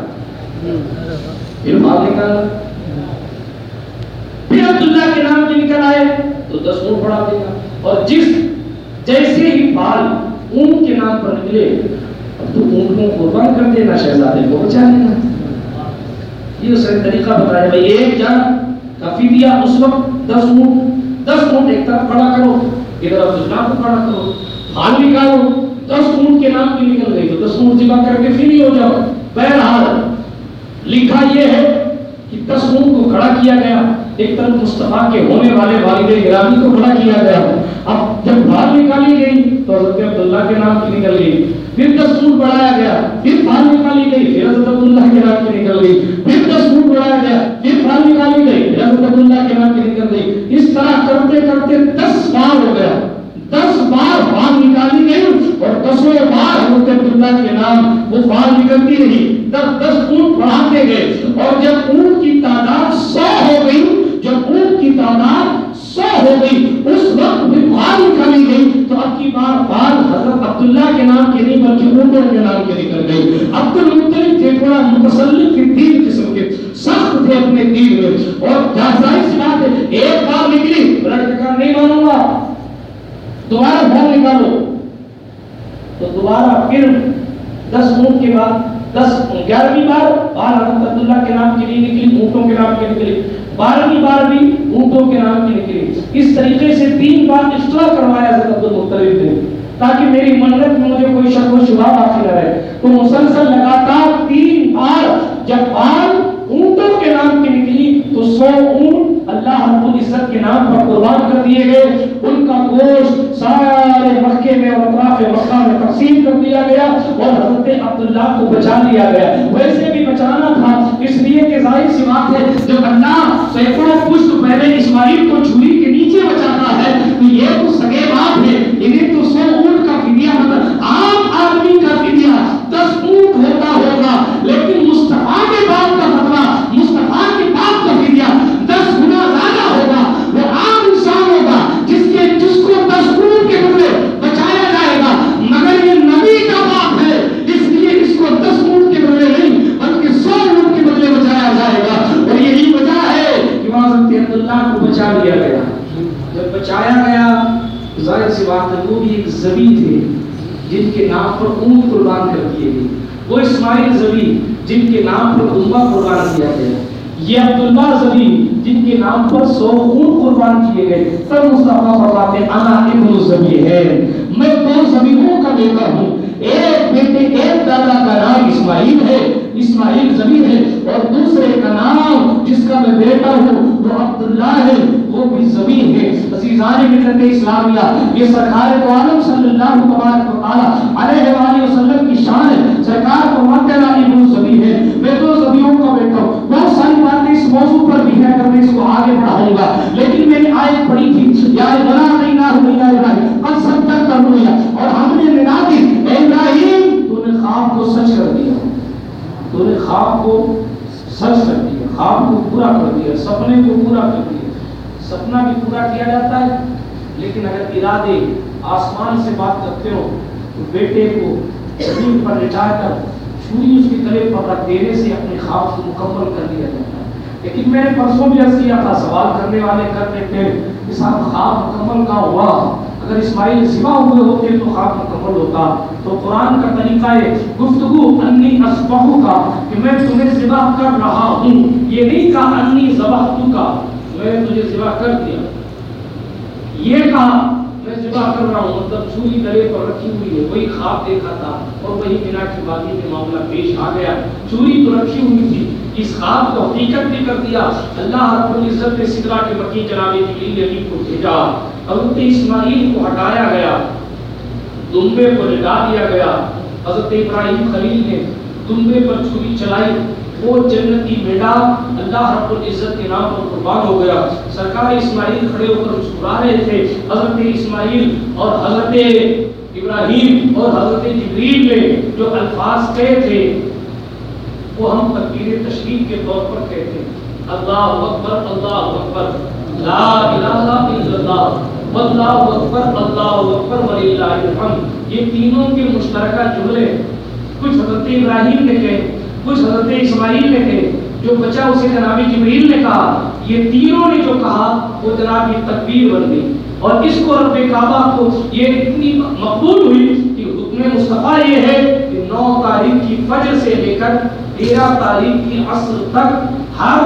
پھر بال نکالنا پھر عبداللہ کے نام کی نکل آئے اور جس جیسے ہی بال اونٹ کے نام پر نکلے، اب تو اونٹ کو قربان کر دینا، شہزادے کو بچا لینا۔ یہ اس نے طریقہ بتایا۔ بھائی، ایک جان کافی دیا اس وقت۔ دس اونٹ دس اونٹ ایک طرف کھڑا کرو۔ ادھر عبداللہ کو کھڑا کرو حال نکالو دس اونٹ کے نام کی نکل گئی تو دس اونٹ ذبح کر کے فری ہو جاؤ۔ بہرحال، لکھا یہ ہے کہ دس اونٹ کو کھڑا کیا گیا، ایک طرف مصطفیٰ کے ہونے والے والد گرامی کو کھڑا کیا گیا۔ اب جب بعد تو حضرت عبداللہ کے نام کی نکل گئی۔ پھر دس اونٹ بڑھایا گیا۔ پھر بال نکالی گئی۔ پھر حضرت عبداللہ کے نام کی نکل گئی۔ پھر دس اونٹ بڑھایا گیا۔ پھر بال نکالی گئی۔ پھر حضرت عبداللہ کے نام کی نکل گئی۔ اس طرح کرتے کرتے دس بار ہو گیا۔ دس بار بال نکالی گئی اور دسویں بار حضرت عبداللہ کے نام وہ بال نکلتی رہی۔ دس دس اونٹ بڑھاتے گئے اور جب اونٹ کی تعداد سو ہو گئی، جب اونٹ کی تعداد سو ہو گئی، اس وقت بھی بال گئی تو اب کی بار بال حضرت عبداللہ کے نام کے نہیں بلکہ اونٹوں کے نام کے نکل گئی۔ عبد المطلب تھے تھوڑا متسلط کے تین قسم کے۔ سخت تھے اپنے دین میں۔ اور ظاہر سی بات ہے، ایک بار نکلی لڑکے کا نہیں مانوں گا۔ دوبارہ بال نکالو۔ تو دوبارہ پھر دس اونٹ کے بعد، دس گیارہویں بار بار حضرت عبداللہ کے نام کے لیے نکلی، اونٹوں کے نام کے نکلی۔ بارہویں بار بھی اونٹوں کے نام کی نکلی۔ اس طریقے سے تین بار اصلاح کروایا حضرت عبد المطلب نے، تاکہ میری منت میں مجھے کوئی شک و شبہ باقی نہ رہے۔ تو مسلسل لگاتار تین بار جب بال اونٹوں کے نام کی نکلی، تو سو اونٹ اللہ رب العزت کے نام پر قربان کر دیے گئے، ان کا گوشت سارے مکے میں اور اطراف مکہ میں تقسیم کر دیا گیا اور حضرت عبداللہ کو بچا لیا گیا۔ ویسے بھی بچانا تھا، اس لیے کہ ظاہر سی بات ہے، جب اللہ سینکڑوں پشت پہلے اسماعیل کو چھری کے نیچے بچاتا ہے، تو یہ تو سگے باپ ہے، انہیں تو سو یہ عبداللہ زبی، جن کے نام پر سو اونٹ قربان کیے گئے تب مصطفیٰ فرماتے ہیں، انا ابن زبی ہے۔ میں دو زبیوں کا بیٹا ہوں۔ ایک بیٹے ایک دادا کا نام اسماعیل ہے، اسماعیل زبی ہے۔ اور دوسرے کا نام جس کا میں بیٹا ہوں، وہ عبداللہ ہے، وہ بھی زبی ہے۔ عزیزان ملت اسلامیہ، یہ سرکار تو عالم صلی اللہ تبارک و علیہ وآلہ وسلم کی شان ہے۔ سرکار تو نے خواب کو سچ کر دیا خواب کو پورا کر دیا سپنے کو پورا کر دیا سپنا بھی پورا کیا جاتا ہے، لیکن اگر ارادے آسمان سے بات کرتے ہو، تو بیٹے کو زمین پر لٹا کر چھری اس کے گلے پر رکھ دینے سے اپنے خواب کو مکمل کر دیا جاتا ہے۔ لیکن میں نے پرسوں بھی عرض کیا تھا، سوال کرنے والے کر دیتے کہ صاحب خواب مکمل کا ہوا؟ اگر اسماعیل سوا ہوئے ہوتے تو خواب مکمل ہوتا تو قرآن کا طریقہ ہے گفتگو انی اسبہو کا کہ میں تمہیں ذبح کر رہا ہوں یہ نہیں کہا انی ذبح کا میں تجھے ذبح کر دیا یہ کہا میں ذبح کر رہا ہوں مطلب چھری گلے پر رکھی ہوئی ہے وہی خواب دیکھا تھا اور وہی بنا کی بازی میں معاملہ پیش آ گیا چھری تو رکھی ہوئی تھی اس خواب کو حقیقت بھی کر دیا اللہ رب العزت نے سدرا کے مکی جناب جبریل علی کو بھیجا حضرت اسماعیل کو ہٹایا گیا دمبے پر لٹا دیا گیا۔ حضرت ابراہیم خلیل نے دمبے پر چھری چلائی۔ وہ جنتی بیٹا اللہ رب العزت کے نام پر قربان ہو گیا۔ سرکار اسماعیل کھڑے ہو کر مسکرا رہے تھے۔ حضرت اسماعیل اور حضرت ابراہیم اور حضرت جبریل نے جو الفاظ کہے تھے، وہ ہم تکبیر تشریف کے طور پر کہتے ہیں۔ اللہ اکبر اللہ اکبر۔ لا الہ الا اللہ اللہ اکبر اللہ اکبر، وللہ الحمد. یہ تینوں کے مشترکہ جملے کچھ حضرت ابراہیم نے کہے، کچھ حضرت اسماعیل نے کہے، جو بچا اسے جناب جبریل نے کہا، یہ تینوں نے جو کہا، وہ جناب تکبیر بن گئی. اور اس کو رب کعبہ کو یہ اتنی مقبول ہوئی کہ حکم مصطفیٰ یہ ہے کہ نو تاریخ کی فجر سے لے کر تیرہ تاریخ کی عصر تک ہر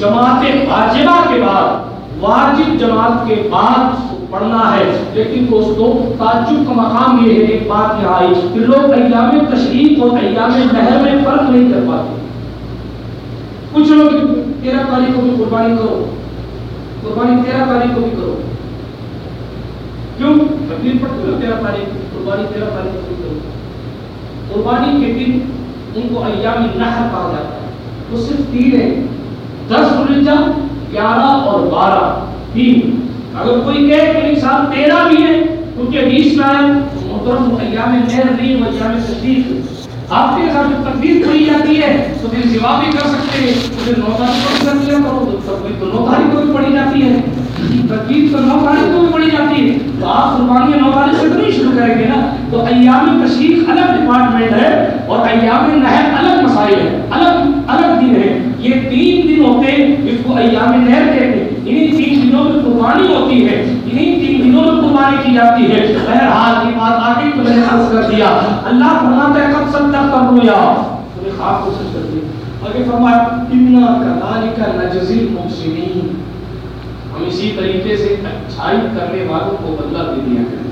جماعت واجبہ کے بعد واجب جماعت کے بعد پڑھنا ہے، لیکن دوستو، تعجب کا مقام یہ ہے، ایک بات یہ آئی کہ لوگ ایام تشریف اور ایام نہر میں فرق نہیں کر پاتے۔ کچھ لوگ تیرہ تاریخ کو بھی قربانی کرو، قربانی تیرہ تاریخ کو بھی کرو۔ کیوں؟ تقریر پڑھتے ہو تیرہ تاریخ، قربانی تیرہ تاریخ کو بھی کرو۔ قربانی کے دن ان کو ایام نحر کہا جاتا ہے۔ وہ صرف تین ہیں، دس الجا گیارہ اور بارہ۔ تین۔ اگر کوئی کہے کہ انسان تیرہ بھی ہے کیونکہ حدیث میں آیا محترم ایام نہر نہیں و ایام تشریف آپ کے ساتھ جو تقدیر پڑھی جاتی ہے، تو پھر سوا بھی کر سکتے ہیں۔ تو پھر نو تاریخ کو بھی کر لیا کرو تو نو تاریخ کو بھی پڑھی جاتی ہے، تقدیر تو نو تاریخ کو بھی پڑھی جاتی ہے، تو آپ قربانی نو تاریخ سے تو نہیں شروع کریں گے نا۔ تو ایام تشریف الگ ڈپارٹمنٹ ہے، اور ایام نہر الگ مسائل ہے الگ الگ دن ہے یہ تین دن ہوتے ہیں جس کو ایام نہر کہتے ہیں۔ انہیں تین دنوں میں قربانی ہوتی ہے۔ انہیں تین دنوں میں قربانی کی جاتی ہے۔ بہرحال کی بات آگے تو میں نے عرض کر دیا۔ اللہ فرماتا ہے کب سب تک کر رویا تو نے خواب کوشش کر دی آگے فرمایا، انا کذالک نجزی المحسنین۔ ہم اسی طریقے سے اچھائی کرنے والوں کو بدلہ دے دیا کریں۔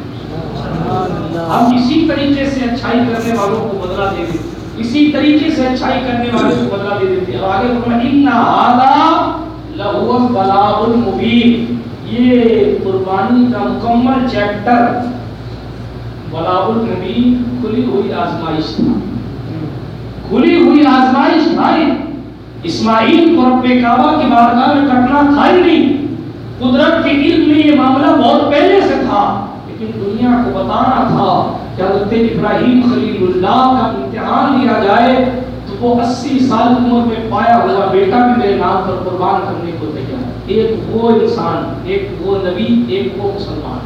ہم اسی طریقے سے اچھائی کرنے والوں کو بدلہ دے دیں۔ اسی طریقے سے اچھائی کرنے والوں کو بدلہ دے دیتے ہیں۔ آگے فرمایا ان هذا لہو البلاغ المبین. یہ قربانی کا مکمل چیپٹر بلاغ المبین کھلی ہوئی آزمائش تھا۔ کھلی ہوئی آزمائش بھائی، اسماعیل کو رب کعبہ کی بارگاہ میں کٹنا تھا ہی نہیں۔ قدرت کے علم میں یہ معاملہ بہت پہلے سے تھا، لیکن دنیا کو بتانا تھا۔ حضرت ابراہیم خلیل اللہ کا امتحان لیا جائے تو وہ اسی سال عمر میں پایا ہوا بیٹا بھی میرے نام پر قربان کرنے کو تیار ایک وہ انسان، ایک وہ نبی، ایک وہ مسلمان۔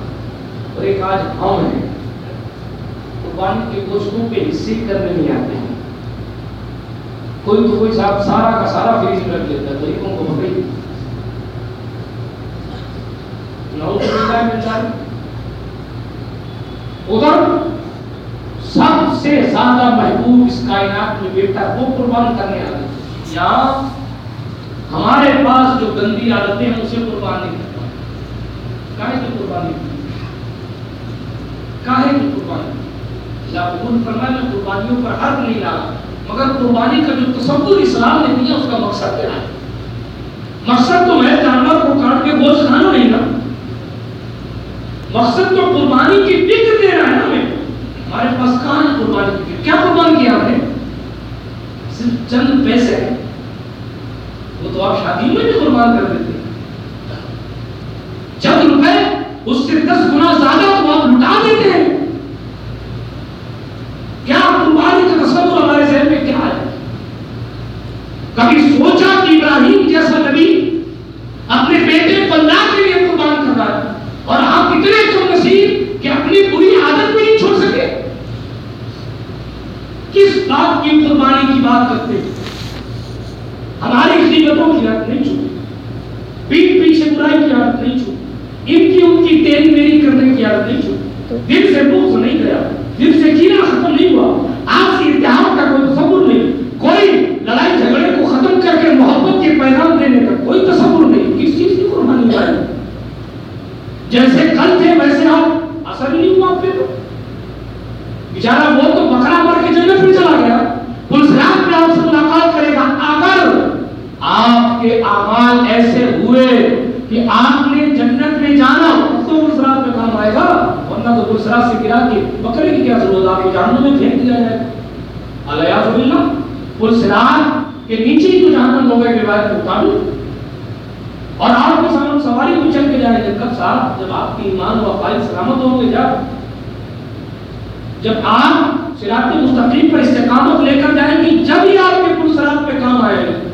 اور ایک آج ہم ہیں۔ قربانی کے گوشتوں پہ حصے کرنے نہیں آتے ہیں۔ کوئی تو کوئی صاحب سارا کا سارا فریج میں رکھ لیتا ہے، غریبوں کو بکری ادھر۔ سب سے زیادہ محبوب اس کائنات میں بیٹا وہ قربان کرنے آ گئے یہاں ہمارے پاس جو گندی عادتیں ہیں، اسے قربان نہیں کرتا کاہے کی قربانی کاہے کی قربانی یا قبول فرمائے میں قربانیوں پر حق نہیں لایا مگر قربانی کا جو تصور اسلام نے دیا، اس کا مقصد کیا ہے؟ مقصد تو میں جانور کو کاٹ کے گوشت کھانا نہیں نا مقصد تو قربانی کی فکر دے رہا ہے نا ہمیں۔ ہمارے پاس کہاں ہے قربانی کی کیا قربان کیا ہم نے؟ صرف چند پیسے۔ وہ تو آپ شادی میں بھی قربان کر دیتے چند روپے، اس سے دس گنا زیادہ تو آپ لٹا دیتے ہیں کیا قربانی کا تصور ہمارے ذہن میں کیا ہے کبھی سوچا کہ ابراہیم جیسا نبی اپنے بیٹے کو اللہ کے لیے قربان کر رہا ہے اور آپ اتنے کم نصیب کہ اپنی بری عادت بھی نہیں چھوڑ سکے کس بات کی قربانی کی بات کرتے ہیں ہماری قیمتوں کی عادت نہیں چھوٹی پیٹ پیچھے برائی کی عادت نہیں چھوٹی ان کی ان کی تیری میری کرنے کی عادت نہیں چھوٹی دل سے بغض نہیں گیا دل سے کینہ ختم نہیں ہوا آپ سے اتحاد کا کوئی تصور نہیں کوئی لڑائی جھگڑے کو ختم کر کے محبت کے پیغام دینے کا کوئی تصور نہیں کس چیز کی قربانی پائی جیسے کل تھے ویسے آپ اثر نہیں ہوا آپ پہ تو بیچارہ وہ تو بکرا مر کے جنت میں چلا گیا۔ پلسرات میں آپ سے ملاقات کرے گا۔ اگر آپ کے اعمال ایسے ہوئے کہ آپ نے جنت میں جانا، تو پلسرات میں کام آئے گا۔ ورنہ تو پلسرات سے گرا کے بکرے کی کیا ضرورت آپ کے جہنم میں پھینک دیا جائے۔ علیہ باللہ۔ پلسرات کے نیچے ہی تو جہنم ہوگا کہ روایت کے مطابق۔ اور آپ کے سامنے سواری کو چل کے جائے گا۔ کب صاحب؟ جب آپ کی ایمان و افائل سلامت ہوں گے، جب جب آپ صراط مستقیم پر استقامت لے کر جائیں گے، جب ہی آپ کے کل صراط پہ کام آئے گا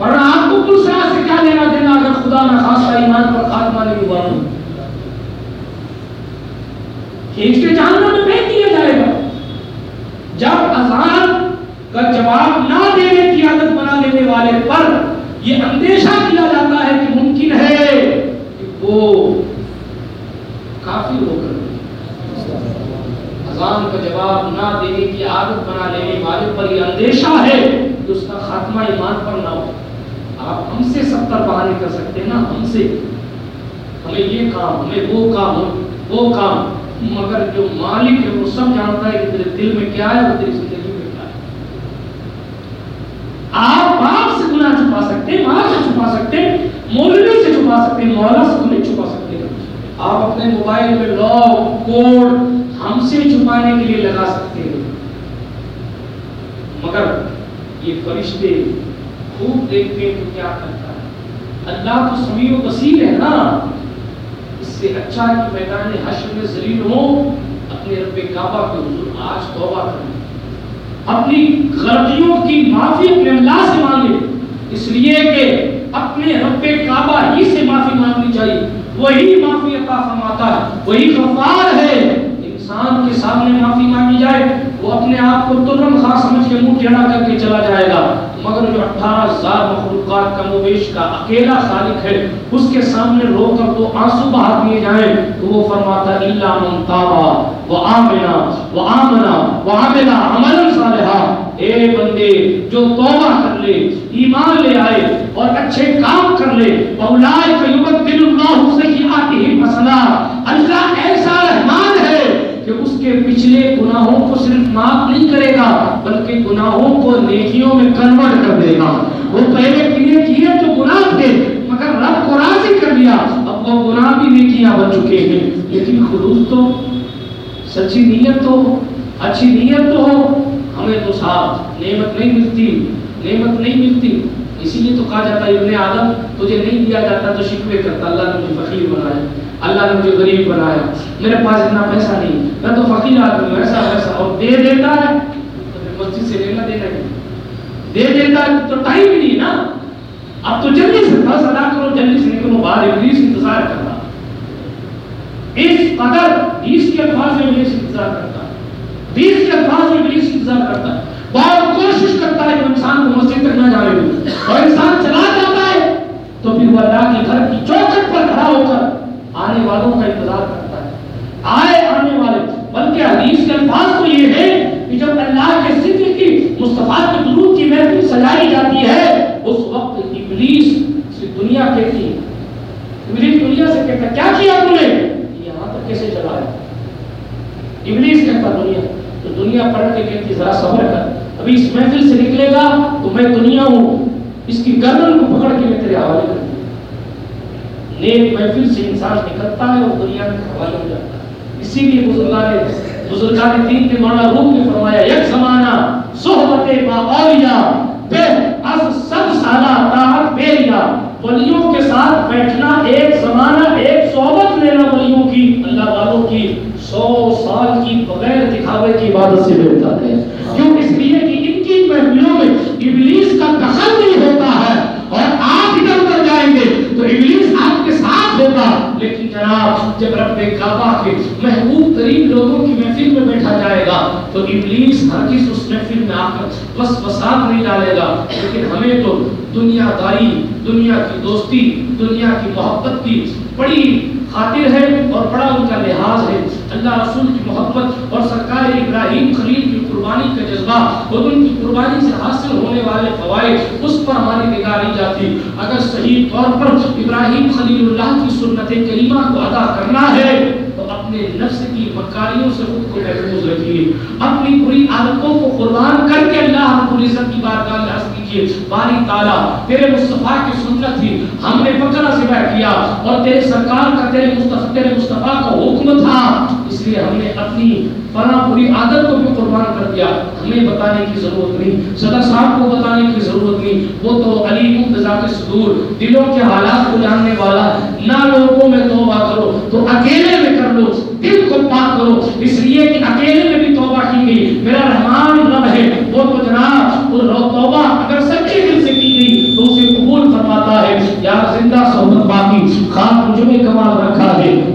ورنہ آپ کو کل صراط سے کیا لینا دینا اگر خدا نہ خاصا ایمان پر خاتمہ نہیں ہوا تو؟ کھینچ کے جہنم میں پھینک دیا جائے گا۔ جب اذان کا جواب نہ دینے کی عادت بنا لینے والے پر یہ اندیشہ کیا جاتا ہے کہ ممکن ہے کہ وہ کافر ہو کر اذان کا جواب نہ دینے کی عادت بنا لینے والے پر یہ اندیشہ ہے کہ اس کا خاتمہ ایمان پر نہ ہو۔ آپ ہم سے ستر بہانے کر سکتے ہیں نا، ہم سے۔ ہمیں یہ کام، ہمیں وہ کام وہ کام۔ مگر جو مالک ہے وہ سب جانتا ہے کہ تیرے دل میں کیا ہے اور تیری زندگی میں کیا ہے۔ آپ باپ سے گناہ چھپا سکتے ہیں، ماں سے چھپا سکتے ہیں، مولوی سے چھپا سکتے ہیں، مولا سے نہیں چھپا آپ اپنے موبائل میں لاک کوڈ ہم سے چھپانے کے لیے لگا سکتے ہیں۔ مگر یہ فرشتے خوب دیکھتے ہیں تو کیا کرتا ہے؟ اللہ تو سمیع و بصیر ہے نا۔ اس سے اچھا کہ میدان حشر میں ذلیل ہو، اپنے رب کعبہ کے حضور آج توبہ کریں۔ اپنی غلطیوں کی معافی اپنے اللہ سے مانگے۔ اس لیے کہ اپنے رب کعبہ ہی سے معافی مانگنی چاہیے۔ وہی معافی عطا فرماتا ہے، وہی غفار ہے۔ انسان کے سامنے معافی مانگی جائے، وہ اپنے آپ کو ترم خاص سمجھ کے منہ ٹیڑھا کر کے چلا جائے گا۔ مگر جو اٹھارہ ہزار مخلوقات کا مویش کا اکیلا خالق ہے، اس کے سامنے رو کر تو آنسو بہا دیے جائیں، تو وہ فرماتا الا من تابا و آمنا و آمنا و عملا عملا صالحا اے بندے، جو توبہ کر لے، ایمان لے آئے اور اچھے کام کر لے اولئک یبدل اللہ سیئاتہم حسنات۔ اللہ ایسا رحمان ہے کہ اس کے پچھلے گناہوں کو صرف معاف نہیں کرے گا، بلکہ گناہوں کو نیکیوں میں کنورٹ کر دے گا۔ وہ پہلے کیے کیے جو گناہ تھے، مگر رب کو راضی کر دیا اب وہ گناہ بھی نیکیاں بن چکے ہیں۔ لیکن خلوص تو، سچی نیت تو ہو اچھی نیت تو ہو۔ ہمیں تو ساتھ نعمت نہیں ملتی، نعمت نہیں ملتی۔ اسی لیے تو کہا جاتا ہے، ابن آدم، تجھے نہیں دیا جاتا تو شکوے کرتا۔ اللہ نے مجھے فقیر بنایا، اللہ نے مجھے غریب بنایا۔ میرے پاس اتنا پیسہ نہیں، میں تو فقیر آدمی ہوں، ایسا ویسا اور دے دیتا ہے، تو پھر مسجد سے لینا دینا نہیں دے دیتا ہے تو ٹائم ہی نہیں نا۔ اب تو جلدی سے بس ادا کرو، جلدی سے نکلو، باہر ابلیس انتظار کر رہا اس قدر بیس کے الفاظ میں ابلیس انتظار کرتا۔ ہے بیس کے الفاظ میں ابلیس انتظار کرتا ہے۔ بہت کوشش کرتا ہے کہ انسان کو مسجد تک نہ جانے دے۔ اور انسان چلا جاتا ہے تو پھر وہ اللہ کے گھر کی چوکٹ پر کھڑا ہو کر آنے والوں کا انتظار کرتا ہے۔ آئے آنے والے، بلکہ حدیث کے الفاظ تو یہ ہے کہ جب اللہ کے ذکر کی، مصطفیٰ کے درود کی محفل سجائی جاتی ہے، اس وقت ابلیس سے دنیا کہتی ہے ابلیس دنیا سے کہتا کیا کیا تم نے؟ یہاں تک کیسے چلا ہے؟ ابلیس کہتا دنیا۔ تو دنیا پڑھ کے کہتی ذرا صبر کر۔ ابھی اس محفل سے نکلے گا تو میں دنیا ہوں۔ اس کی گردن کو پکڑ کے میں تیرے حوالے کر نیک محفل سے انسان نکلتا ہے اور دنیا کے حوالے ہو جاتا ہے۔ اسی لیے بزرگان بزرگان دین کے مولانا روح نے فرمایا، یک زمانہ صحبت با اولیاء بے از سب سالہ طاعت بیریا ولیوں کے ساتھ بیٹھنا ایک زمانہ، ایک صحبت لینا ولیوں کی، اللہ والوں کی سو سال کی بغیر دکھاوے کی عبادت سے بہتر ہے۔ کیوں؟ اس لیے کہ ان کی محفلوں میں ابلیس کا دخل نہیں ہوتا ہے اور آپ ادھر ادھر جائیں گے تو ابلیس آپ کے ساتھ ہوگا۔ لیکن جناب، جب رب کعبہ کے محبوب ترین لوگوں کی محفل میں بیٹھا جائے گا تو ابلیس ہر کس اس محفل میں آ کر بس فساد نہیں ڈالے گا۔ لیکن ہمیں تو دنیا داری، دنیا کی دوستی، دنیا کی محبت کی بڑی خاطر ہے اور بڑا ان کا لحاظ ہے۔ اللہ رسول کی محبت اور سرکار ابراہیم خلیل کی قربانی کا جذبہ اور ان کی قربانی سے حاصل ہونے والے فوائد اس پر ہماری نگاہ نہیں جاتی۔ اگر صحیح طور پر ابراہیم خلیل اللہ کی سنت کریمہ کو ادا کرنا ہے، تو اپنے نفس کی مکاریوں سے خود کو محفوظ رکھیے۔ اپنی بری عادتوں کو قربان کر کے اللہ رب العزت کی بارگاہ میں کیے باری تعالیٰ، تیرے مصطفیٰ کی سنت تھی، ہم نے پکڑا سوا کیا اور تیرے سرکار کا، تیرے مصطفیٰ تیرے مصطفیٰ کا حکم تھا۔ اس لیے ہم نے اپنی فلاں پوری عادت کو بھی قربان کر دیا۔ ہمیں بتانے کی ضرورت نہیں صدا صاحب کو بتانے کی ضرورت نہیں۔ وہ تو علی مقتضا کے صدور، دلوں کے حالات کو جاننے والا۔ نہ لوگوں میں توبہ کرو، تو اکیلے میں کر لو، دل کو پاک کرو۔ اس لیے کہ اکیلے میں بھی توبہ کی گئی۔ میرا رحمان رب ہے۔ وہ تو جناب توبہ اگر میں کمال رکھا ہے